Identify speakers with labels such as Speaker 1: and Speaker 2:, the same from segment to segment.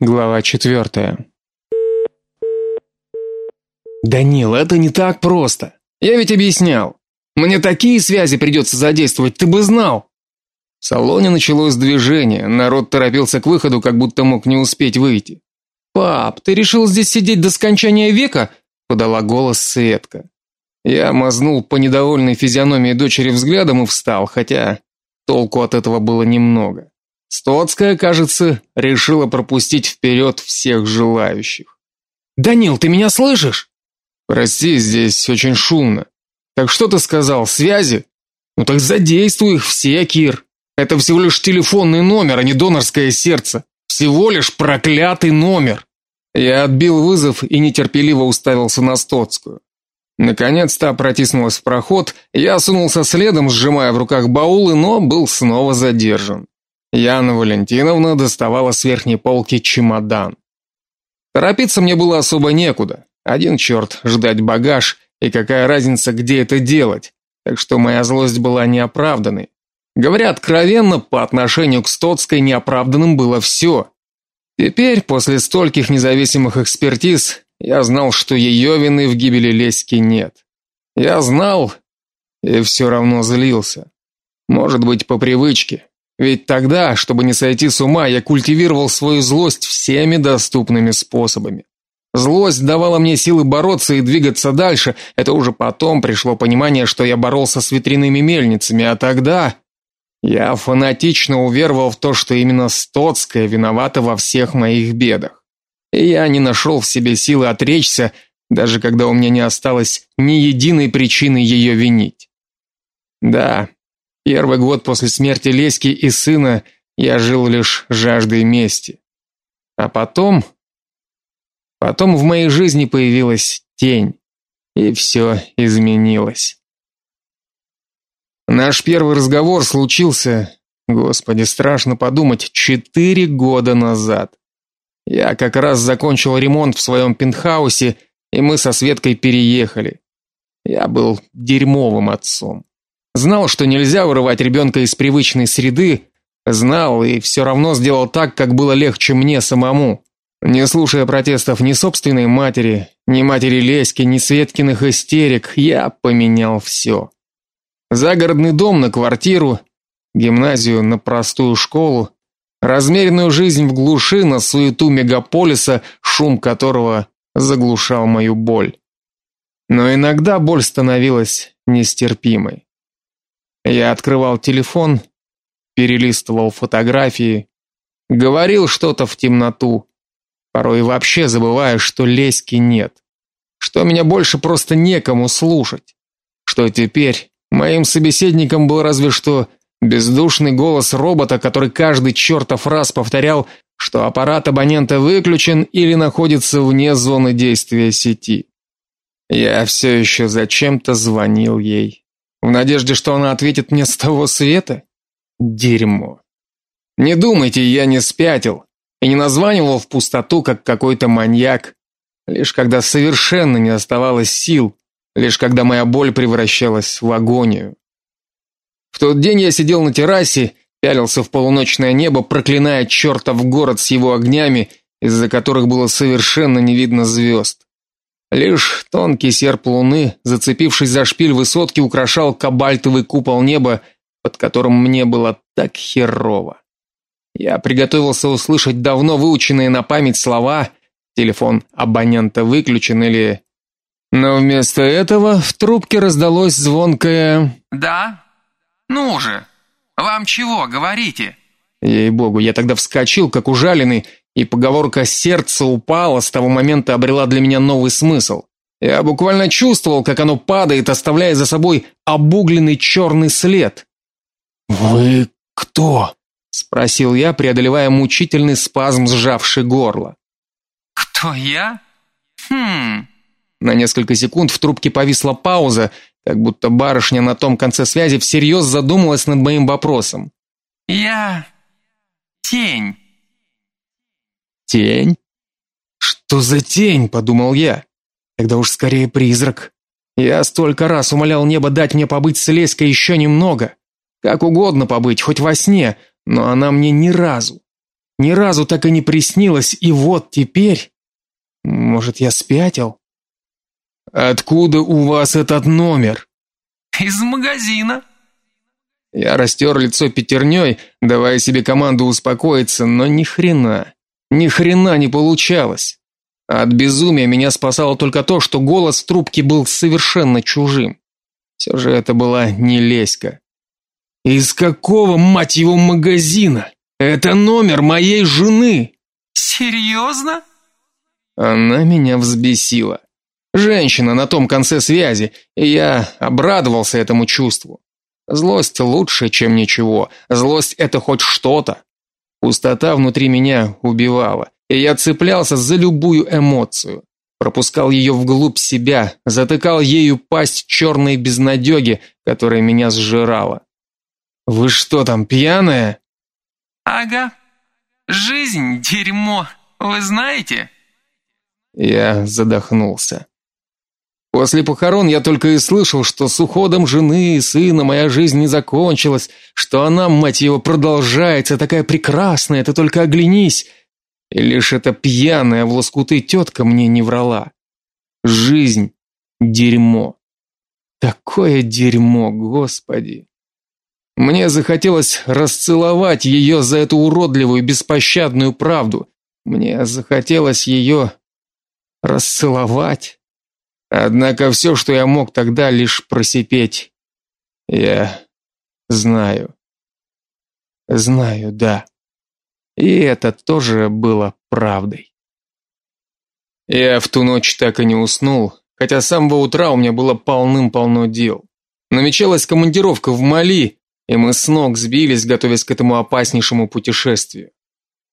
Speaker 1: Глава четвертая. Данил, это не так просто. Я ведь объяснял. Мне такие связи придется задействовать, ты бы знал. В салоне началось движение. Народ торопился к выходу, как будто мог не успеть выйти. Пап, ты решил здесь сидеть до скончания века? подала голос Светка. Я мазнул по недовольной физиономии дочери взглядом и встал, хотя толку от этого было немного. Стоцкая, кажется, решила пропустить вперед всех желающих. Данил, ты меня слышишь? Прости, здесь очень шумно. Так что ты сказал, связи? Ну так задействуй их все, Кир. Это всего лишь телефонный номер, а не донорское сердце. Всего лишь проклятый номер. Я отбил вызов и нетерпеливо уставился на Стоцкую. Наконец-то протиснулась в проход, я сунулся следом, сжимая в руках баулы, но был снова задержан. Яна Валентиновна доставала с верхней полки чемодан. Торопиться мне было особо некуда. Один черт ждать багаж, и какая разница, где это делать. Так что моя злость была неоправданной. Говоря откровенно, по отношению к Стоцкой неоправданным было все. Теперь, после стольких независимых экспертиз, я знал, что ее вины в гибели Леськи нет. Я знал и все равно злился. Может быть, по привычке. Ведь тогда, чтобы не сойти с ума, я культивировал свою злость всеми доступными способами. Злость давала мне силы бороться и двигаться дальше. Это уже потом пришло понимание, что я боролся с ветряными мельницами, а тогда я фанатично уверовал в то, что именно Стоцкая виновата во всех моих бедах. И я не нашел в себе силы отречься, даже когда у меня не осталось ни единой причины ее винить. Да, Первый год после смерти Леськи и сына я жил лишь жаждой мести. А потом потом в моей жизни появилась тень, и все изменилось. Наш первый разговор случился, господи, страшно подумать, четыре года назад. Я как раз закончил ремонт в своем пентхаусе, и мы со Светкой переехали. Я был дерьмовым отцом. Знал, что нельзя вырывать ребенка из привычной среды, знал и все равно сделал так, как было легче мне самому. Не слушая протестов ни собственной матери, ни матери Леськи, ни Светкиных истерик, я поменял все. Загородный дом на квартиру, гимназию на простую школу, размеренную жизнь в глуши на суету мегаполиса, шум которого заглушал мою боль. Но иногда боль становилась нестерпимой. Я открывал телефон, перелистывал фотографии, говорил что-то в темноту, порой вообще забывая, что леськи нет, что меня больше просто некому слушать, что теперь моим собеседником был разве что бездушный голос робота, который каждый чертов раз повторял, что аппарат абонента выключен или находится вне зоны действия сети. Я все еще зачем-то звонил ей. В надежде, что она ответит мне с того света? Дерьмо. Не думайте, я не спятил и не названивал в пустоту, как какой-то маньяк, лишь когда совершенно не оставалось сил, лишь когда моя боль превращалась в агонию. В тот день я сидел на террасе, пялился в полуночное небо, проклиная чертов город с его огнями, из-за которых было совершенно не видно звезд. Лишь тонкий серп луны, зацепившись за шпиль высотки, украшал кабальтовый купол неба, под которым мне было так херово. Я приготовился услышать давно выученные на память слова, телефон абонента выключен или но вместо этого в трубке раздалось звонкое
Speaker 2: "Да? Ну же. Вам чего, говорите?"
Speaker 1: Ей-богу, я тогда вскочил как ужаленный и поговорка сердце упало с того момента обрела для меня новый смысл. Я буквально чувствовал, как оно падает, оставляя за собой обугленный черный след. Вы кто? спросил я, преодолевая мучительный спазм, сжавший горло.
Speaker 2: Кто я? Хм.
Speaker 1: На несколько секунд в трубке повисла пауза, как будто барышня на том конце связи всерьез задумалась над моим вопросом.
Speaker 2: Я тень.
Speaker 1: Тень? Что за тень, подумал я. Тогда уж скорее призрак. Я столько раз умолял небо дать мне побыть с Леськой еще немного. Как угодно побыть, хоть во сне, но она мне ни разу, ни разу так и не приснилось, и вот теперь... Может, я спятил? Откуда у вас этот номер?
Speaker 2: Из магазина.
Speaker 1: Я растер лицо пятерней, давая себе команду успокоиться, но ни хрена, ни хрена не получалось. От безумия меня спасало только то, что голос в трубке был совершенно чужим. Все же это была не Леська. Из какого, мать его, магазина? Это номер моей жены.
Speaker 2: Серьезно?
Speaker 1: Она меня взбесила. Женщина на том конце связи, и я обрадовался этому чувству. Злость лучше, чем ничего. Злость это хоть что-то. Пустота внутри меня убивала, и я цеплялся за любую эмоцию. Пропускал ее вглубь себя, затыкал ею пасть черной безнадеги, которая меня сжирала. Вы что там, пьяная?
Speaker 2: Ага. Жизнь дерьмо, вы знаете?
Speaker 1: Я задохнулся. После похорон я только и слышал, что с уходом жены и сына моя жизнь не закончилась, что она, мать его, продолжается, такая прекрасная, ты только оглянись. И лишь эта пьяная в лоскуты тетка мне не врала. Жизнь дерьмо. Такое дерьмо, господи. Мне захотелось расцеловать ее за эту уродливую беспощадную правду. Мне захотелось ее расцеловать. Однако все, что я мог тогда лишь просипеть. Я знаю. Знаю, да. И это тоже было правдой. Я в ту ночь так и не уснул, хотя с самого утра у меня было полным-полно дел. Намечалась командировка в Мали, и мы с ног сбились, готовясь к этому опаснейшему путешествию.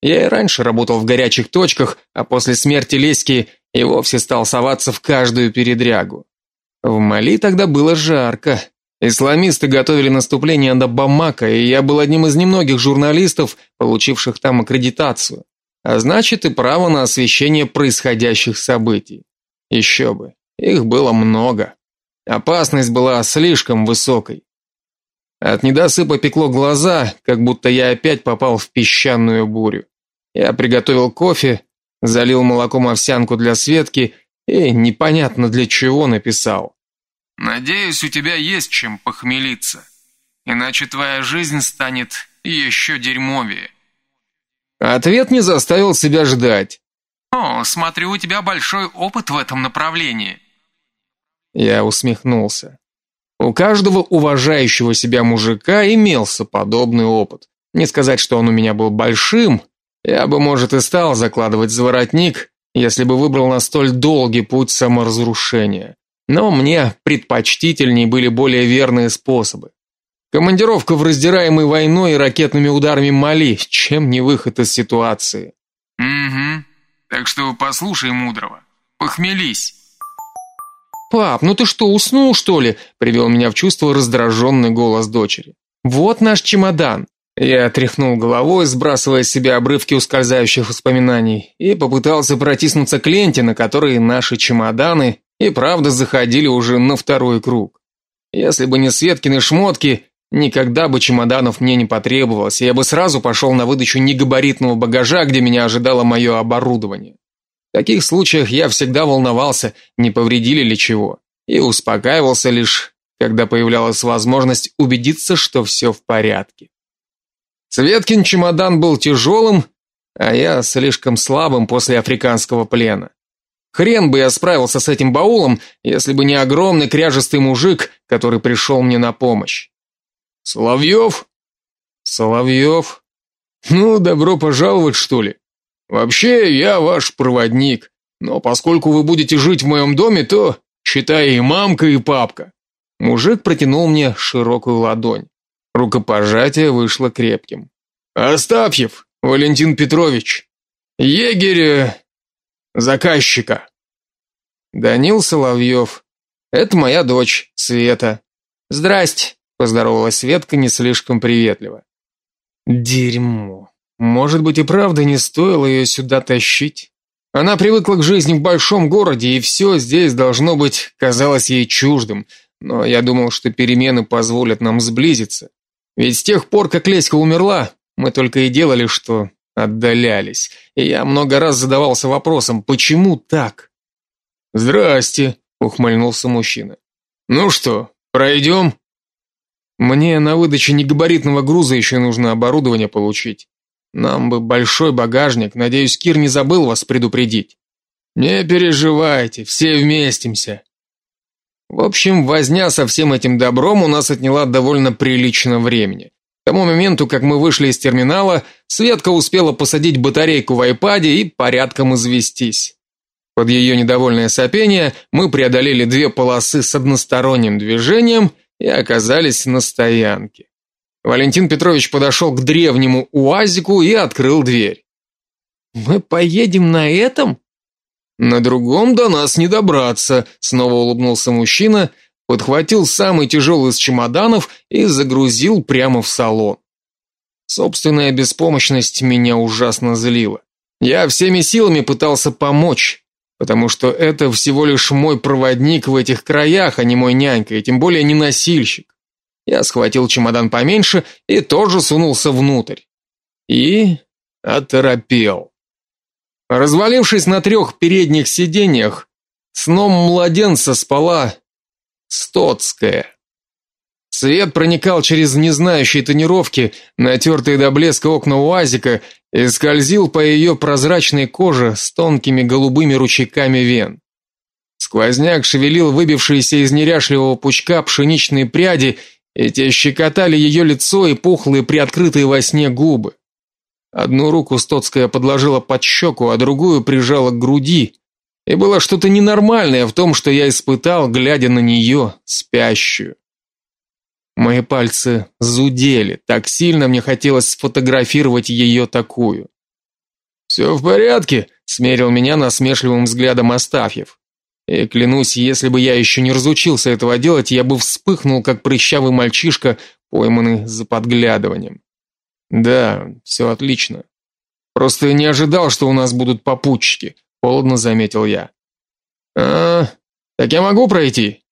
Speaker 1: Я и раньше работал в горячих точках, а после смерти Леськи и вовсе стал соваться в каждую передрягу. В Мали тогда было жарко. Исламисты готовили наступление на Бамака, и я был одним из немногих журналистов, получивших там аккредитацию, а значит и право на освещение происходящих событий. Еще бы, их было много. Опасность была слишком высокой. От недосыпа пекло глаза, как будто я опять попал в песчаную бурю. Я приготовил кофе, залил молоком овсянку для Светки и непонятно для чего написал.
Speaker 2: Надеюсь, у тебя есть чем похмелиться. Иначе твоя жизнь станет еще дерьмовее.
Speaker 1: Ответ не заставил себя ждать.
Speaker 2: О, смотрю, у тебя большой опыт в этом направлении.
Speaker 1: Я усмехнулся. У каждого уважающего себя мужика имелся подобный опыт. Не сказать, что он у меня был большим, я бы, может, и стал закладывать заворотник, если бы выбрал на столь долгий путь саморазрушения. Но мне предпочтительнее были более верные способы. Командировка в раздираемой войной и ракетными ударами Мали, чем не выход из ситуации.
Speaker 2: Угу. Так что послушай мудрого. Похмелись.
Speaker 1: «Пап, ну ты что, уснул, что ли?» – привел меня в чувство раздраженный голос дочери. «Вот наш чемодан». Я тряхнул головой, сбрасывая с себя обрывки ускользающих воспоминаний, и попытался протиснуться к ленте, на которой наши чемоданы и правда заходили уже на второй круг. Если бы не Светкины шмотки, никогда бы чемоданов мне не потребовалось, я бы сразу пошел на выдачу негабаритного багажа, где меня ожидало мое оборудование. В таких случаях я всегда волновался, не повредили ли чего, и успокаивался лишь, когда появлялась возможность убедиться, что все в порядке. Светкин чемодан был тяжелым, а я слишком слабым после африканского плена. Хрен бы я справился с этим баулом, если бы не огромный кряжестый мужик, который пришел мне на помощь. Соловьев? Соловьев? Ну, добро пожаловать, что ли? Вообще, я ваш проводник, но поскольку вы будете жить в моем доме, то считай и мамка, и папка. Мужик протянул мне широкую ладонь. Рукопожатие вышло крепким. Остапьев Валентин Петрович, егерь э, заказчика. Данил Соловьев. Это моя дочь, Света. Здрасте, поздоровалась Светка не слишком приветливо. Дерьмо. Может быть и правда не стоило ее сюда тащить? Она привыкла к жизни в большом городе, и все здесь должно быть казалось ей чуждым. Но я думал, что перемены позволят нам сблизиться. Ведь с тех пор, как Леська умерла, мы только и делали, что отдалялись, и я много раз задавался вопросом, почему так? «Здрасте», — ухмыльнулся мужчина. «Ну что, пройдем?» «Мне на выдаче негабаритного груза еще нужно оборудование получить. Нам бы большой багажник, надеюсь, Кир не забыл вас предупредить». «Не переживайте, все вместимся». В общем, возня со всем этим добром у нас отняла довольно прилично времени. К тому моменту, как мы вышли из терминала, Светка успела посадить батарейку в айпаде и порядком известись. Под ее недовольное сопение мы преодолели две полосы с односторонним движением и оказались на стоянке. Валентин Петрович подошел к древнему УАЗику и открыл дверь. Мы поедем на этом? На другом до нас не добраться, снова улыбнулся мужчина, подхватил самый тяжелый из чемоданов и загрузил прямо в салон. Собственная беспомощность меня ужасно злила. Я всеми силами пытался помочь, потому что это всего лишь мой проводник в этих краях, а не мой нянька, и тем более не носильщик. Я схватил чемодан поменьше и тоже сунулся внутрь. И оторопел. Развалившись на трех передних сиденьях, сном младенца спала Стоцкая. Свет проникал через незнающие тонировки, натертые до блеска окна УАЗика и скользил по ее прозрачной коже с тонкими голубыми ручейками вен. Сквозняк шевелил выбившиеся из неряшливого пучка пшеничные пряди, и те щекотали ее лицо и пухлые приоткрытые во сне губы. Одну руку Стоцкая подложила под щеку, а другую прижала к груди, и было что-то ненормальное в том, что я испытал, глядя на нее, спящую. Мои пальцы зудели, так сильно мне хотелось сфотографировать ее такую. «Все в порядке, смерил меня насмешливым взглядом Астафьев. И клянусь, если бы я еще не разучился этого делать, я бы вспыхнул, как прыщавый мальчишка, пойманный за подглядыванием. Да, все отлично. Просто не ожидал, что у нас будут попутчики, холодно заметил я. А, так я могу пройти?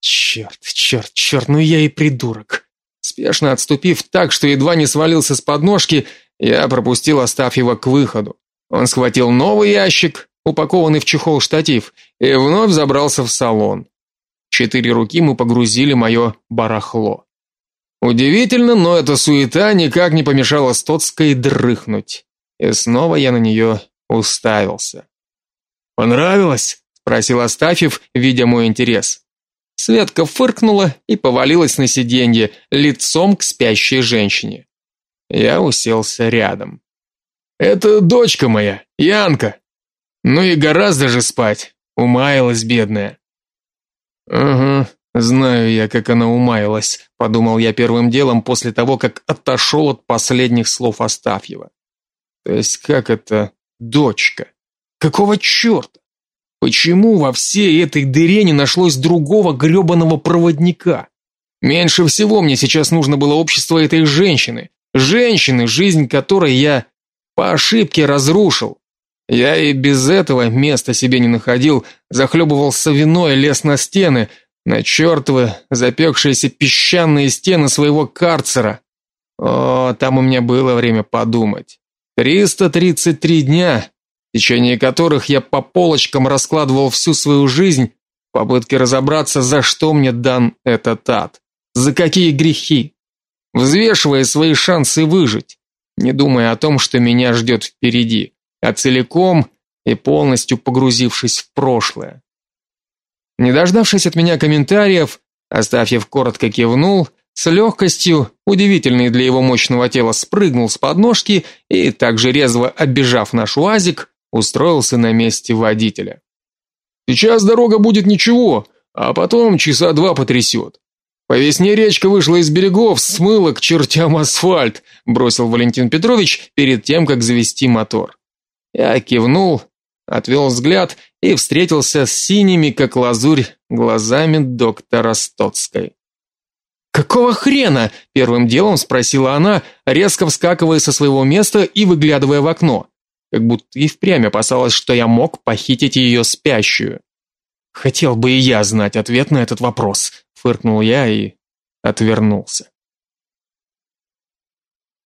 Speaker 1: Черт, черт, черт, ну я и придурок. Спешно отступив так, что едва не свалился с подножки, я пропустил Астафьева к выходу. Он схватил новый ящик, упакованный в чехол штатив, и вновь забрался в салон. Четыре руки мы погрузили мое барахло. Удивительно, но эта суета никак не помешала Стоцкой дрыхнуть. И снова я на нее уставился. Понравилось? спросил Астафьев, видя мой интерес. Светка фыркнула и повалилась на сиденье, лицом к спящей женщине. Я уселся рядом. Это дочка моя, Янка. Ну и гораздо же спать, умаялась бедная. Угу, знаю я, как она умаялась, подумал я первым делом после того, как отошел от последних слов Астафьева. То есть как это дочка? Какого черта? Почему во всей этой дыре не нашлось другого грёбаного проводника? Меньше всего мне сейчас нужно было общество этой женщины, женщины, жизнь которой я по ошибке разрушил. Я и без этого места себе не находил, захлебывался виной, лез на стены, на чертовы запекшиеся песчаные стены своего карцера. О, там у меня было время подумать. 333 дня, в течение которых я по полочкам раскладывал всю свою жизнь в попытке разобраться, за что мне дан этот ад, за какие грехи, взвешивая свои шансы выжить, не думая о том, что меня ждет впереди, а целиком и полностью погрузившись в прошлое. Не дождавшись от меня комментариев, Астафьев коротко кивнул, с легкостью, удивительной для его мощного тела, спрыгнул с подножки и также резво оббежав наш УАЗик, устроился на месте водителя. Сейчас дорога будет ничего, а потом часа два потрясет. По весне речка вышла из берегов, смыла к чертям асфальт, бросил Валентин Петрович перед тем, как завести мотор. Я кивнул, отвел взгляд и встретился с синими, как лазурь, глазами доктора Стоцкой. Какого хрена? первым делом спросила она, резко вскакивая со своего места и выглядывая в окно как будто и впрямь опасалась, что я мог похитить ее спящую. Хотел бы и я знать ответ на этот вопрос, фыркнул я и отвернулся.